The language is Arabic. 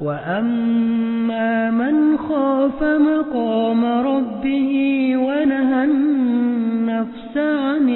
وأما من خاف مقام ربه ونهى النفس عن